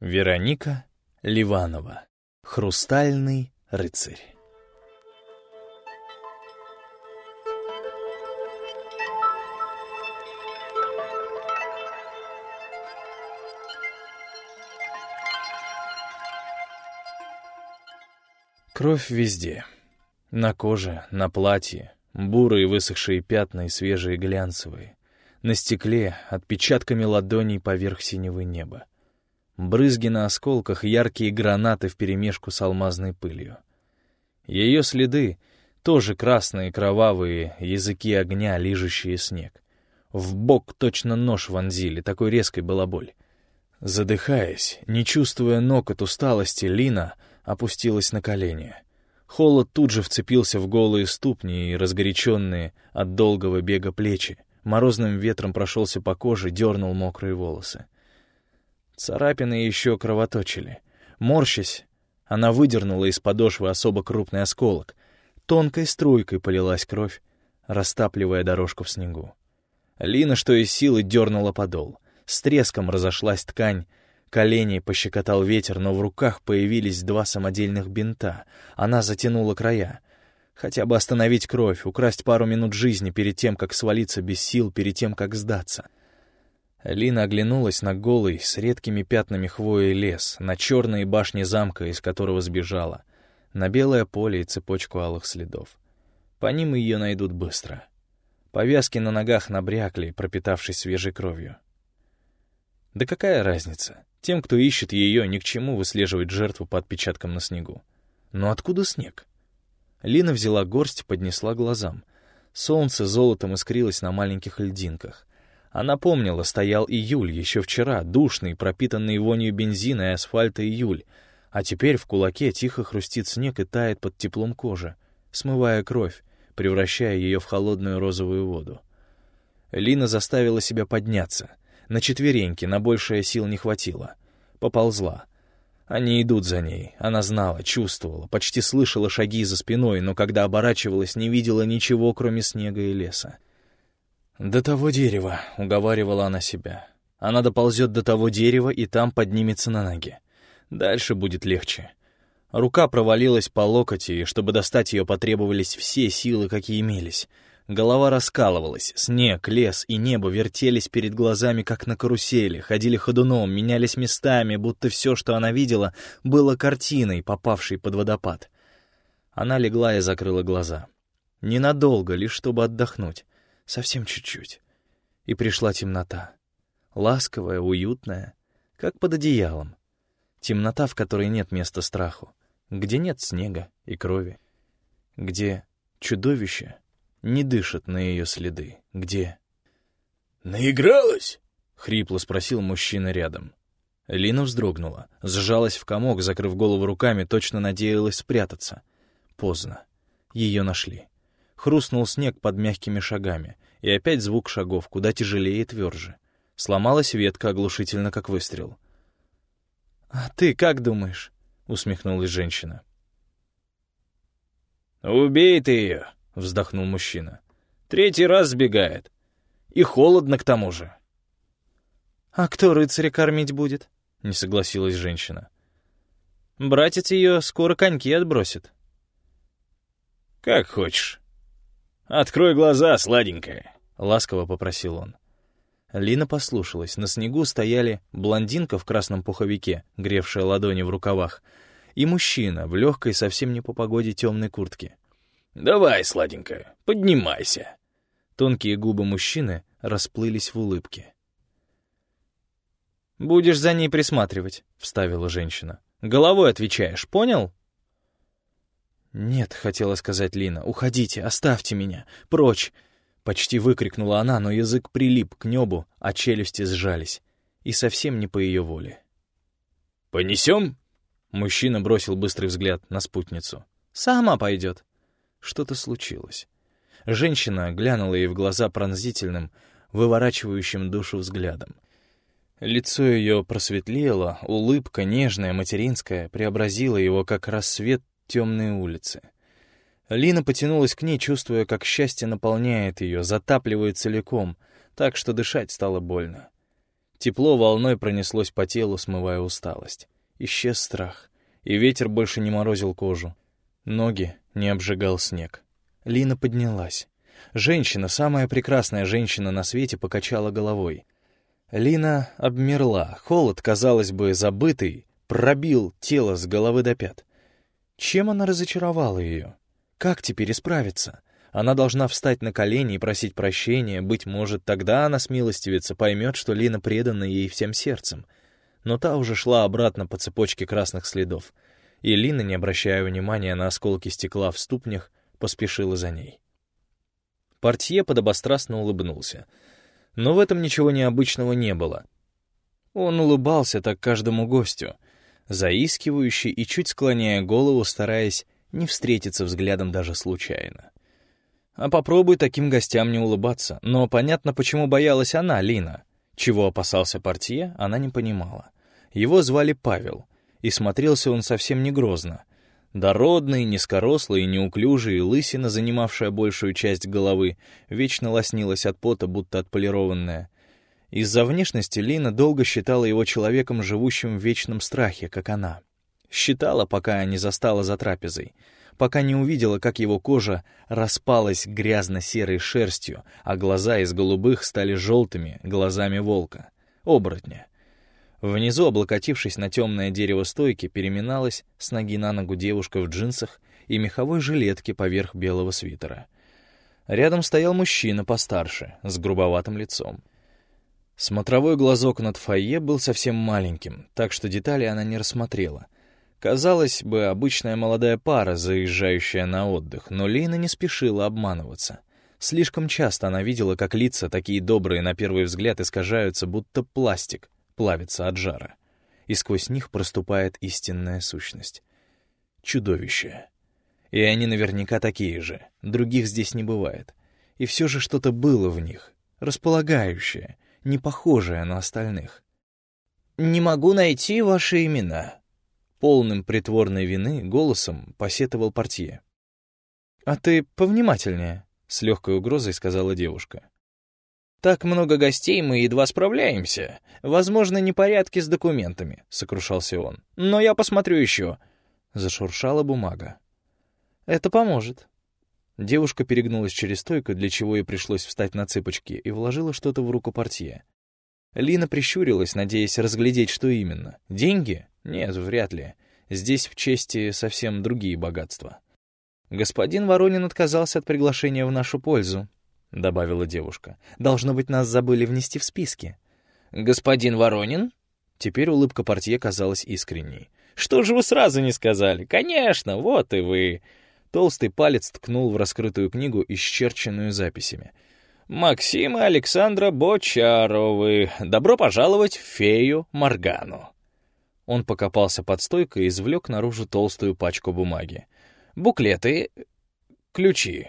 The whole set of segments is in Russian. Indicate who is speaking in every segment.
Speaker 1: Вероника Ливанова. Хрустальный рыцарь. Кровь везде. На коже, на платье, бурые высохшие пятна и свежие глянцевые. На стекле отпечатками ладоней поверх синего неба. Брызги на осколках, яркие гранаты вперемешку с алмазной пылью. Ее следы — тоже красные кровавые языки огня, лижущие снег. В бок точно нож вонзили, такой резкой была боль. Задыхаясь, не чувствуя ног от усталости, Лина опустилась на колени. Холод тут же вцепился в голые ступни и разгоряченные от долгого бега плечи. Морозным ветром прошелся по коже, дернул мокрые волосы. Царапины еще кровоточили. Морщась, она выдернула из подошвы особо крупный осколок. Тонкой струйкой полилась кровь, растапливая дорожку в снегу. Лина, что из силы, дернула подол. С треском разошлась ткань, колени пощекотал ветер, но в руках появились два самодельных бинта. Она затянула края. Хотя бы остановить кровь, украсть пару минут жизни перед тем, как свалиться без сил, перед тем, как сдаться — Лина оглянулась на голый, с редкими пятнами хвои лес, на черные башни замка, из которого сбежала, на белое поле и цепочку алых следов. По ним ее найдут быстро. Повязки на ногах набрякли, пропитавшись свежей кровью. Да какая разница? Тем, кто ищет ее, ни к чему выслеживать жертву по отпечаткам на снегу. Но откуда снег? Лина взяла горсть, поднесла глазам. Солнце золотом искрилось на маленьких льдинках. Она помнила, стоял июль, еще вчера, душный, пропитанный вонью бензина и асфальта июль, а теперь в кулаке тихо хрустит снег и тает под теплом кожи, смывая кровь, превращая ее в холодную розовую воду. Лина заставила себя подняться. На четвереньки, на большее сил не хватило. Поползла. Они идут за ней. Она знала, чувствовала, почти слышала шаги за спиной, но когда оборачивалась, не видела ничего, кроме снега и леса. «До того дерева», — уговаривала она себя. Она доползет до того дерева и там поднимется на ноги. Дальше будет легче. Рука провалилась по локоти, и чтобы достать ее потребовались все силы, какие имелись. Голова раскалывалась, снег, лес и небо вертелись перед глазами, как на карусели, ходили ходуном, менялись местами, будто все, что она видела, было картиной, попавшей под водопад. Она легла и закрыла глаза. Ненадолго, лишь чтобы отдохнуть совсем чуть-чуть. И пришла темнота. Ласковая, уютная, как под одеялом. Темнота, в которой нет места страху, где нет снега и крови, где чудовище не дышит на ее следы, где...
Speaker 2: «Наигралась?»
Speaker 1: — хрипло спросил мужчина рядом. Лина вздрогнула, сжалась в комок, закрыв голову руками, точно надеялась спрятаться. Поздно. Ее нашли. Хрустнул снег под мягкими шагами, и опять звук шагов, куда тяжелее и тверже. Сломалась ветка оглушительно, как выстрел. «А ты как думаешь?» — усмехнулась женщина.
Speaker 2: «Убей ты ее!» — вздохнул мужчина. «Третий раз сбегает. И холодно к тому же».
Speaker 1: «А кто рыцаря кормить будет?» — не согласилась женщина. «Братец ее скоро коньки отбросит».
Speaker 2: «Как хочешь», «Открой глаза, сладенькая», —
Speaker 1: ласково попросил он. Лина послушалась. На снегу стояли блондинка в красном пуховике, гревшая ладони в рукавах, и мужчина в легкой, совсем не по погоде темной куртке.
Speaker 2: «Давай, сладенькая, поднимайся».
Speaker 1: Тонкие губы мужчины расплылись в улыбке. «Будешь за ней присматривать», — вставила женщина. «Головой отвечаешь, понял?» «Нет», — хотела сказать Лина, — «уходите, оставьте меня, прочь!» Почти выкрикнула она, но язык прилип к небу, а челюсти сжались. И совсем не по ее воле.
Speaker 2: «Понесем?»
Speaker 1: Мужчина бросил быстрый взгляд на спутницу. «Сама пойдет». Что-то случилось. Женщина глянула ей в глаза пронзительным, выворачивающим душу взглядом. Лицо ее просветлело, улыбка нежная, материнская, преобразила его, как рассвет темные улицы. Лина потянулась к ней, чувствуя, как счастье наполняет ее, затапливает целиком, так что дышать стало больно. Тепло волной пронеслось по телу, смывая усталость. Исчез страх, и ветер больше не морозил кожу. Ноги не обжигал снег. Лина поднялась. Женщина, самая прекрасная женщина на свете, покачала головой. Лина обмерла. Холод, казалось бы, забытый, пробил тело с головы до пят. Чем она разочаровала ее? Как теперь исправиться? Она должна встать на колени и просить прощения, быть может, тогда она смилостивится, поймет, что Лина предана ей всем сердцем. Но та уже шла обратно по цепочке красных следов, и Лина, не обращая внимания на осколки стекла в ступнях, поспешила за ней. Портье подобострастно улыбнулся. Но в этом ничего необычного не было. Он улыбался так каждому гостю, заискивающе и чуть склоняя голову, стараясь не встретиться взглядом даже случайно. А попробуй таким гостям не улыбаться. Но понятно, почему боялась она, Лина. Чего опасался портье, она не понимала. Его звали Павел, и смотрелся он совсем не грозно. Дородный, низкорослый, неуклюжий, лысина, занимавшая большую часть головы, вечно лоснилась от пота, будто отполированная. Из-за внешности Лина долго считала его человеком, живущим в вечном страхе, как она. Считала, пока не застала за трапезой — пока не увидела, как его кожа распалась грязно-серой шерстью, а глаза из голубых стали желтыми глазами волка, оборотня. Внизу, облокотившись на темное дерево стойки, переминалась с ноги на ногу девушка в джинсах и меховой жилетке поверх белого свитера. Рядом стоял мужчина постарше, с грубоватым лицом. Смотровой глазок над фойе был совсем маленьким, так что детали она не рассмотрела — Казалось бы, обычная молодая пара, заезжающая на отдых, но Лина не спешила обманываться. Слишком часто она видела, как лица, такие добрые на первый взгляд, искажаются, будто пластик, плавится от жара. И сквозь них проступает истинная сущность. Чудовище. И они наверняка такие же, других здесь не бывает. И все же что-то было в них, располагающее, не похожее на остальных. «Не могу найти ваши имена», полным притворной вины, голосом посетовал портье. «А ты повнимательнее», — с легкой угрозой сказала девушка. «Так много гостей, мы едва справляемся. Возможно, непорядки с документами», — сокрушался он. «Но я посмотрю еще». Зашуршала бумага. «Это поможет». Девушка перегнулась через стойку, для чего ей пришлось встать на цыпочки, и вложила что-то в руку портье. Лина прищурилась, надеясь разглядеть, что именно. «Деньги? Нет, вряд ли. Здесь в чести совсем другие богатства. «Господин Воронин отказался от приглашения в нашу пользу», — добавила девушка. «Должно быть, нас забыли внести в списки». «Господин Воронин?» Теперь улыбка портье казалась искренней. «Что же вы сразу не сказали? Конечно, вот и вы!» Толстый палец ткнул в раскрытую книгу, исчерченную записями. «Максима Александра Бочаровы, добро пожаловать в фею Моргану!» Он покопался под стойкой и извлек наружу толстую пачку бумаги. «Буклеты... ключи».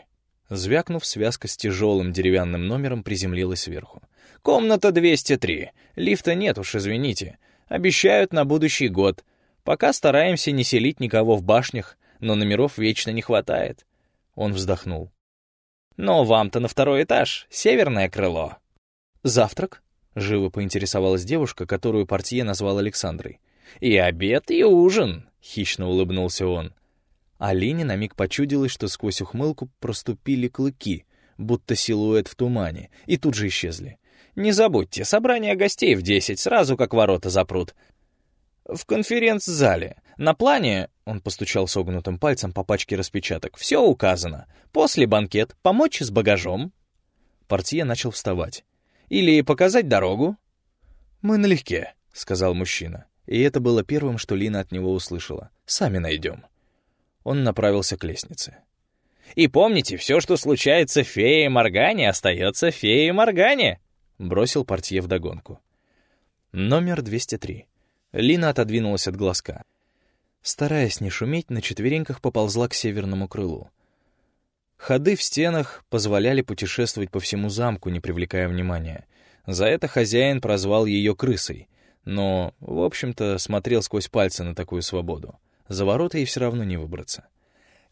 Speaker 1: Звякнув, связка с тяжелым деревянным номером приземлилась сверху. «Комната 203. Лифта нет уж, извините. Обещают на будущий год. Пока стараемся не селить никого в башнях, но номеров вечно не хватает». Он вздохнул. «Но вам-то на второй этаж, северное крыло». «Завтрак?» — живо поинтересовалась девушка, которую портье назвал Александрой. «И обед, и ужин», — хищно улыбнулся он. Алине на миг почудилось, что сквозь ухмылку проступили клыки, будто силуэт в тумане, и тут же исчезли. «Не забудьте, собрание гостей в десять, сразу как ворота запрут. В конференц-зале. На плане, — он постучал согнутым пальцем по пачке распечаток, — все указано. После банкет, помочь с багажом». Портье начал вставать. «Или показать дорогу?» «Мы налегке», — сказал мужчина. И это было первым, что Лина от него услышала. «Сами найдем». Он направился к лестнице. «И помните, все, что случается в фее Моргане, остается фее Моргане!» Бросил портье вдогонку. Номер 203. Лина отодвинулась от глазка. Стараясь не шуметь, на четвереньках поползла к северному крылу. Ходы в стенах позволяли путешествовать по всему замку, не привлекая внимания. За это хозяин прозвал ее крысой — но, в общем-то, смотрел сквозь пальцы на такую свободу. За ворота ей все равно не выбраться.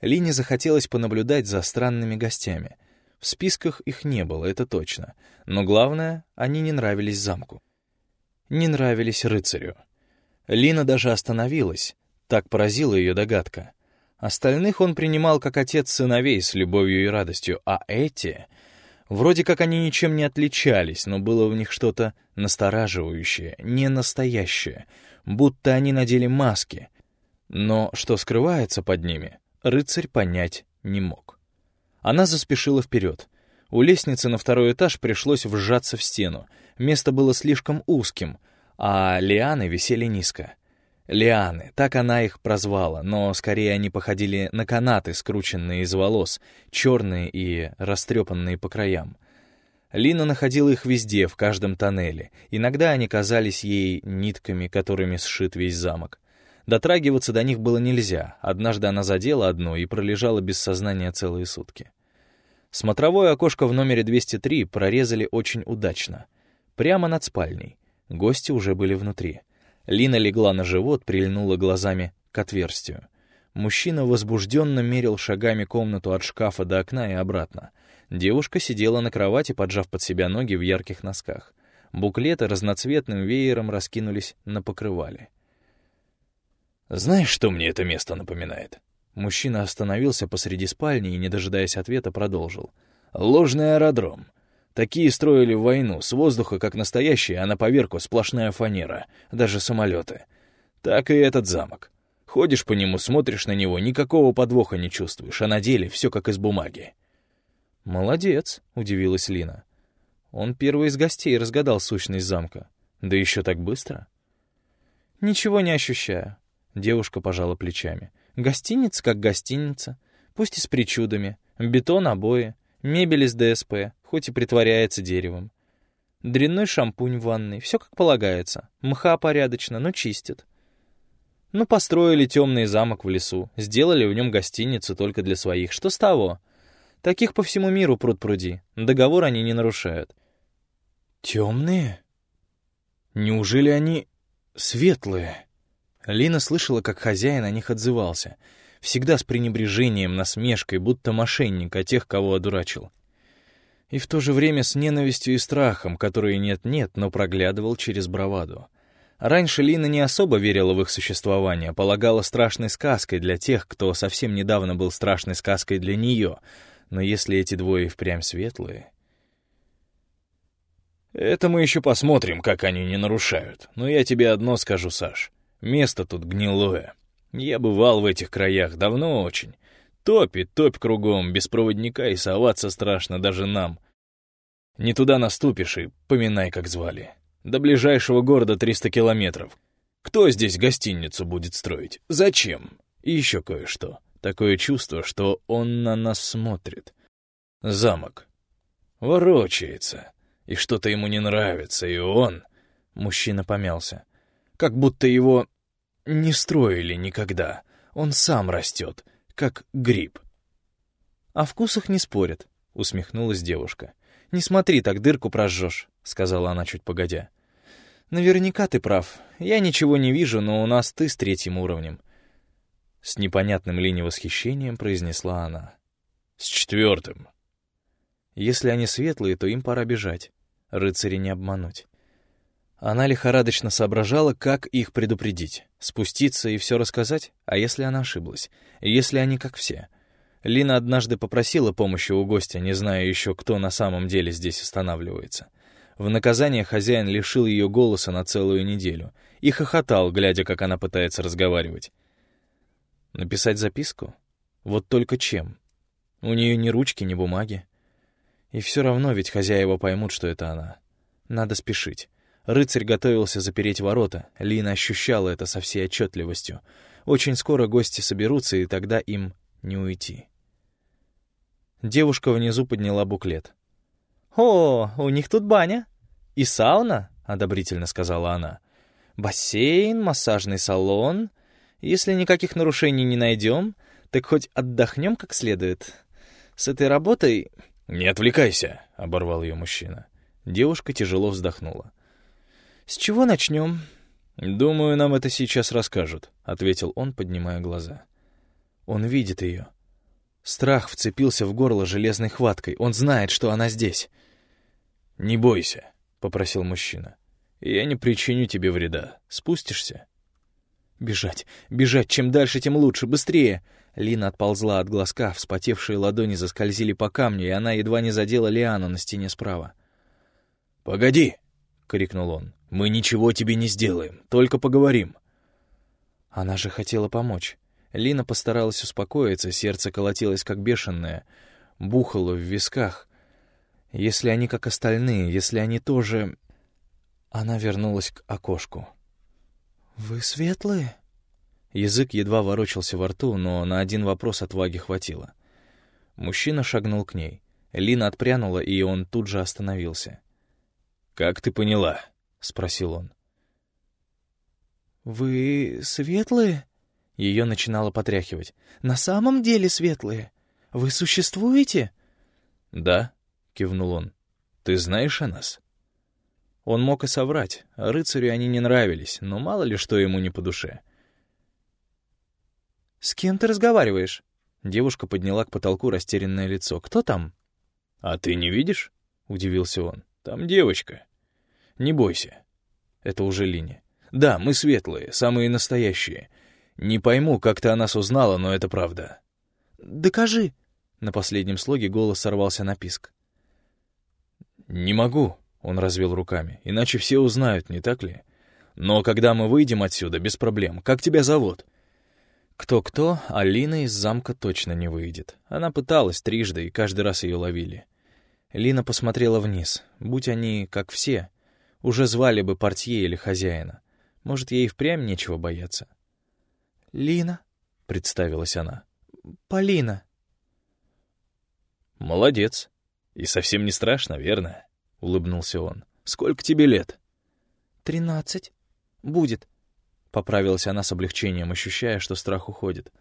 Speaker 1: Лине захотелось понаблюдать за странными гостями. В списках их не было, это точно. Но главное, они не нравились замку. не нравились рыцарю. Лина даже остановилась, так поразила ее догадка. Остальных он принимал как отец сыновей с любовью и радостью, а эти... Вроде как они ничем не отличались, но было в них что-то настораживающее, не настоящее, будто они надели маски. Но что скрывается под ними, рыцарь понять не мог. Она заспешила вперед. У лестницы на второй этаж пришлось вжаться в стену. Место было слишком узким, а лианы висели низко. Лианы, так она их прозвала, но скорее они походили на канаты, скрученные из волос, черные и растрепанные по краям. Лина находила их везде, в каждом тоннеле. Иногда они казались ей нитками, которыми сшит весь замок. Дотрагиваться до них было нельзя. Однажды она задела одну и пролежала без сознания целые сутки. Смотровое окошко в номере 203 прорезали очень удачно. Прямо над спальней. Гости уже были внутри. Лина легла на живот, прильнула глазами к отверстию. Мужчина возбужденно мерил шагами комнату от шкафа до окна и обратно. Девушка сидела на кровати, поджав под себя ноги в ярких носках. Буклеты разноцветным веером раскинулись на покрывале.
Speaker 2: «Знаешь, что мне это место напоминает?»
Speaker 1: Мужчина остановился посреди спальни и, не дожидаясь ответа, продолжил.
Speaker 2: «Ложный аэродром. Такие строили в войну, с воздуха как настоящие, а на поверку сплошная фанера, даже самолеты. Так и этот замок. Ходишь по нему, смотришь на него, никакого подвоха не чувствуешь, а на деле все как из бумаги.
Speaker 1: «Молодец», — удивилась Лина. Он первый из гостей разгадал сущность замка. Да еще так быстро. «Ничего не ощущаю», — девушка пожала плечами. «Гостиница как гостиница, пусть и с причудами. Бетон, обои, мебель из ДСП, хоть и притворяется деревом. Дрянной шампунь в ванной, все как полагается. Мха порядочно, но чистят. Ну, построили темный замок в лесу, сделали в нем гостиницу только для своих. Что с того? Таких по всему миру пруд пруди. Договор они не нарушают.
Speaker 2: Темные? Неужели они светлые?
Speaker 1: Лина слышала, как хозяин о них отзывался. Всегда с пренебрежением, насмешкой, будто мошенник, о тех, кого одурачил и в то же время с ненавистью и страхом, которые нет-нет, но проглядывал через браваду. Раньше Лина не особо верила в их существование, полагала страшной сказкой для тех, кто совсем недавно был страшной сказкой для нее. Но если эти двое впрямь светлые...
Speaker 2: Это мы еще посмотрим, как они не нарушают. Но я тебе одно скажу, Саш. Место тут гнилое. Я бывал в этих краях давно очень. Топи, топь кругом, без проводника и соваться страшно даже нам. Не туда наступишь и поминай, как звали. До ближайшего города 300 километров. Кто здесь гостиницу будет строить? Зачем? И еще кое-что. Такое чувство, что он на нас смотрит. Замок. Ворочается. И что-то ему не нравится, и он... Мужчина помялся. Как будто его не строили никогда. Он сам растет как гриб.
Speaker 1: «О вкусах не спорят», — усмехнулась девушка. «Не смотри, так дырку прожжешь», — сказала она чуть погодя. «Наверняка ты прав. Я ничего не вижу, но у нас ты с третьим уровнем». С непонятным линией восхищением произнесла она.
Speaker 2: «С четвертым».
Speaker 1: «Если они светлые, то им пора бежать. Рыцари не обмануть». Она лихорадочно соображала, как их предупредить. Спуститься и все рассказать? А если она ошиблась? Если они как все? Лина однажды попросила помощи у гостя, не зная еще, кто на самом деле здесь останавливается. В наказание хозяин лишил ее голоса на целую неделю и хохотал, глядя, как она пытается разговаривать. Написать записку? Вот только чем? У нее ни ручки, ни бумаги. И все равно ведь хозяева поймут, что это она. Надо спешить. Рыцарь готовился запереть ворота, Лина ощущала это со всей отчетливостью. Очень скоро гости соберутся, и тогда им не уйти. Девушка внизу подняла буклет. «О, у них тут баня. И сауна», — одобрительно сказала она. «Бассейн, массажный салон. Если никаких нарушений не найдем, так хоть отдохнем как следует. С этой работой...»
Speaker 2: «Не отвлекайся», — оборвал ее мужчина.
Speaker 1: Девушка тяжело вздохнула. «С чего начнем?»
Speaker 2: «Думаю, нам это сейчас расскажут», — ответил он, поднимая глаза.
Speaker 1: Он видит ее. Страх вцепился в горло железной хваткой. Он знает, что она здесь.
Speaker 2: «Не бойся», — попросил мужчина.
Speaker 1: Я не причиню тебе вреда. Спустишься?»
Speaker 2: «Бежать, бежать, чем дальше, тем лучше, быстрее!» Лина отползла от глазка, вспотевшие ладони заскользили по камню, и она едва не задела Лиану на стене справа.
Speaker 1: «Погоди!» — крикнул он. «Мы ничего тебе не сделаем, только поговорим».
Speaker 2: Она же хотела помочь. Лина постаралась успокоиться, сердце колотилось как бешеное, бухало в висках. Если они как остальные, если они тоже... Она вернулась к окошку. «Вы светлые?» Язык едва ворочался во рту, но на один вопрос отваги хватило. Мужчина шагнул к ней. Лина отпрянула, и он тут же остановился.
Speaker 1: «Как ты поняла?» — спросил он.
Speaker 3: «Вы светлые?» Ее начинало потряхивать. «На самом деле светлые? Вы существуете?»
Speaker 1: «Да», — кивнул он. «Ты знаешь о нас?»
Speaker 2: Он мог и соврать. Рыцарю они не нравились, но мало ли что ему не по душе. «С кем ты разговариваешь?» Девушка подняла к потолку растерянное лицо. «Кто там?»
Speaker 1: «А ты не видишь?» — удивился он. «Там девочка. Не бойся». Это уже Линя. «Да, мы светлые, самые настоящие. Не пойму, как ты о нас узнала, но это правда».
Speaker 3: «Докажи!»
Speaker 2: На последнем слоге голос сорвался на писк.
Speaker 1: «Не могу», — он развел руками, — «иначе все узнают, не так ли? Но когда мы выйдем отсюда, без проблем. Как тебя зовут?»
Speaker 2: Кто-кто, Алина из замка точно не выйдет. Она пыталась трижды, и каждый раз ее ловили. Лина посмотрела вниз. Будь они, как все, уже звали бы портье или хозяина. Может, ей впрямь нечего бояться.
Speaker 3: «Лина», —
Speaker 2: представилась она.
Speaker 3: «Полина».
Speaker 1: «Молодец. И совсем не страшно, верно?» — улыбнулся он. «Сколько тебе лет?»
Speaker 3: «Тринадцать. Будет»,
Speaker 2: Поправилась она с облегчением, ощущая, что страх уходит.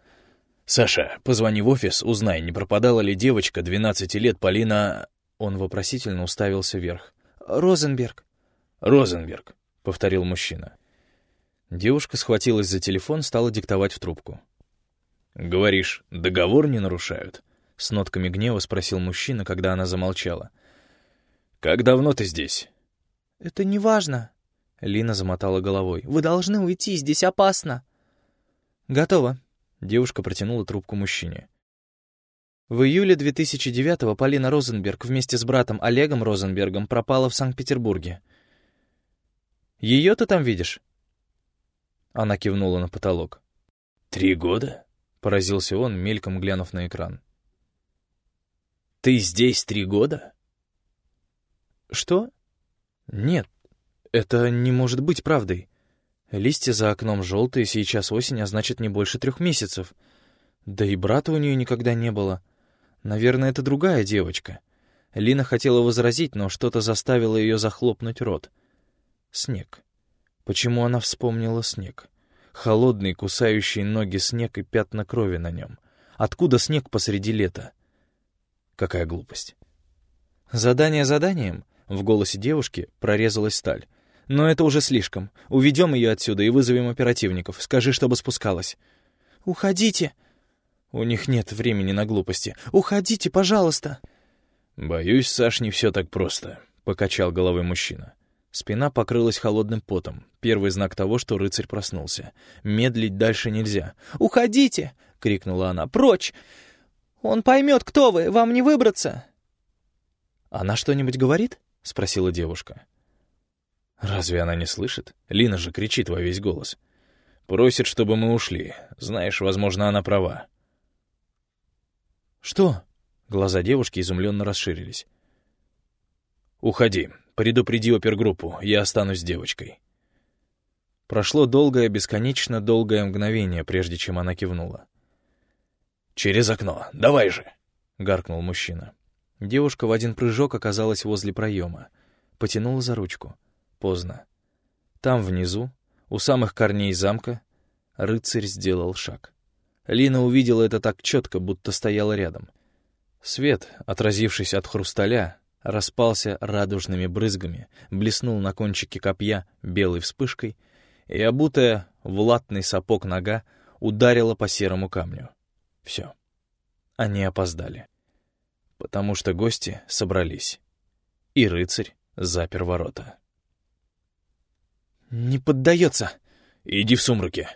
Speaker 1: «Саша, позвони в офис, узнай, не пропадала ли девочка 12 лет Полина...»
Speaker 2: Он вопросительно уставился вверх.
Speaker 3: «Розенберг».
Speaker 1: «Розенберг», — повторил мужчина.
Speaker 2: Девушка схватилась за телефон, стала диктовать в трубку.
Speaker 1: «Говоришь, договор не нарушают?»
Speaker 2: — с нотками гнева спросил мужчина, когда она замолчала.
Speaker 1: «Как давно ты здесь?»
Speaker 3: «Это не важно»,
Speaker 2: Лина замотала головой.
Speaker 3: «Вы должны уйти, здесь опасно».
Speaker 2: «Готово». Девушка протянула трубку мужчине. В июле 2009-го Полина Розенберг вместе с братом Олегом Розенбергом пропала в Санкт-Петербурге. «Ее ты там видишь?» Она кивнула на потолок.
Speaker 1: «Три года?»
Speaker 2: — поразился он, мельком глянув на экран.
Speaker 1: «Ты здесь три года?»
Speaker 2: «Что?» «Нет, это не может быть правдой. Листья за окном желтые, сейчас осень, а значит, не больше трех месяцев. Да и брата у нее никогда не было. Наверное, это другая девочка. Лина хотела возразить, но что-то заставило ее захлопнуть рот. Снег. Почему она вспомнила снег? Холодный, кусающий ноги снег и пятна крови на нем. Откуда снег посреди лета? Какая глупость. Задание заданием? В голосе девушки прорезалась сталь. Но это уже слишком. Уведем ее отсюда и вызовем оперативников. Скажи, чтобы спускалась.
Speaker 3: «Уходите!»
Speaker 2: У них нет времени на глупости.
Speaker 3: «Уходите, пожалуйста!»
Speaker 1: «Боюсь, Саш, не все так просто», — покачал головой мужчина.
Speaker 2: Спина покрылась холодным потом. Первый знак того, что рыцарь проснулся. Медлить дальше нельзя.
Speaker 3: «Уходите!» — крикнула она. «Прочь! Он поймет, кто вы! Вам не выбраться!»
Speaker 2: «Она что-нибудь говорит?» — спросила девушка.
Speaker 1: Разве она не слышит? Лина же кричит во весь голос. Просит, чтобы мы ушли. Знаешь, возможно, она права.
Speaker 2: «Что?» Глаза девушки изумленно расширились.
Speaker 1: «Уходи. Предупреди опергруппу. Я останусь девочкой».
Speaker 2: Прошло долгое, бесконечно долгое мгновение, прежде чем она кивнула.
Speaker 1: «Через окно. Давай же!» — гаркнул мужчина.
Speaker 2: Девушка в один прыжок оказалась возле проема. Потянула за ручку. Поздно. Там внизу, у самых корней замка, рыцарь сделал шаг. Лина увидела это так четко, будто стояла рядом. Свет, отразившись от хрусталя, распался радужными брызгами, блеснул на кончике копья белой вспышкой, и, обутая в латный сапог нога, ударила по серому камню. Все. Они опоздали. Потому что гости собрались. И рыцарь запер ворота.
Speaker 3: «Не поддается!»
Speaker 2: «Иди в сумраке!»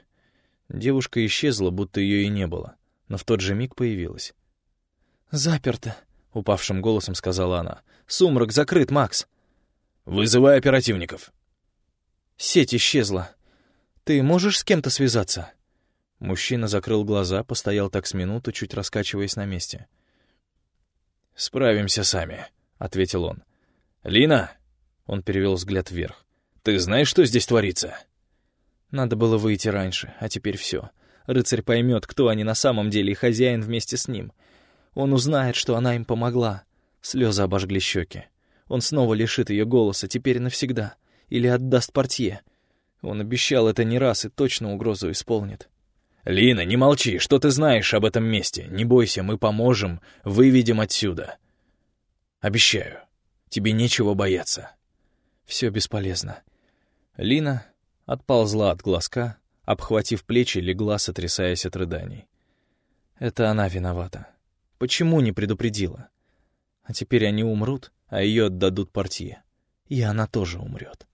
Speaker 1: Девушка исчезла, будто ее и не было, но в тот же миг появилась.
Speaker 3: «Заперто», —
Speaker 1: упавшим голосом сказала она. «Сумрак закрыт, Макс!»
Speaker 2: «Вызывай оперативников!»
Speaker 3: «Сеть исчезла. Ты можешь с кем-то связаться?»
Speaker 1: Мужчина закрыл глаза, постоял так с минуту, чуть раскачиваясь на месте.
Speaker 2: «Справимся сами», — ответил он. «Лина?» — он перевел взгляд вверх. «Ты знаешь, что здесь творится?»
Speaker 3: Надо было выйти раньше, а теперь все. Рыцарь поймет, кто они на самом деле, и хозяин вместе с ним. Он узнает, что она им помогла. Слезы обожгли щеки. Он снова лишит ее голоса, теперь навсегда. Или отдаст портье. Он обещал это не раз и точно угрозу исполнит.
Speaker 2: «Лина, не молчи, что ты знаешь об этом месте? Не бойся, мы поможем, выведем отсюда. Обещаю, тебе нечего бояться».
Speaker 3: Все бесполезно.
Speaker 1: Лина отползла от глазка, обхватив плечи, легла, сотрясаясь от рыданий. Это она виновата. Почему не предупредила? А теперь они умрут, а ее отдадут партии. И она тоже умрет.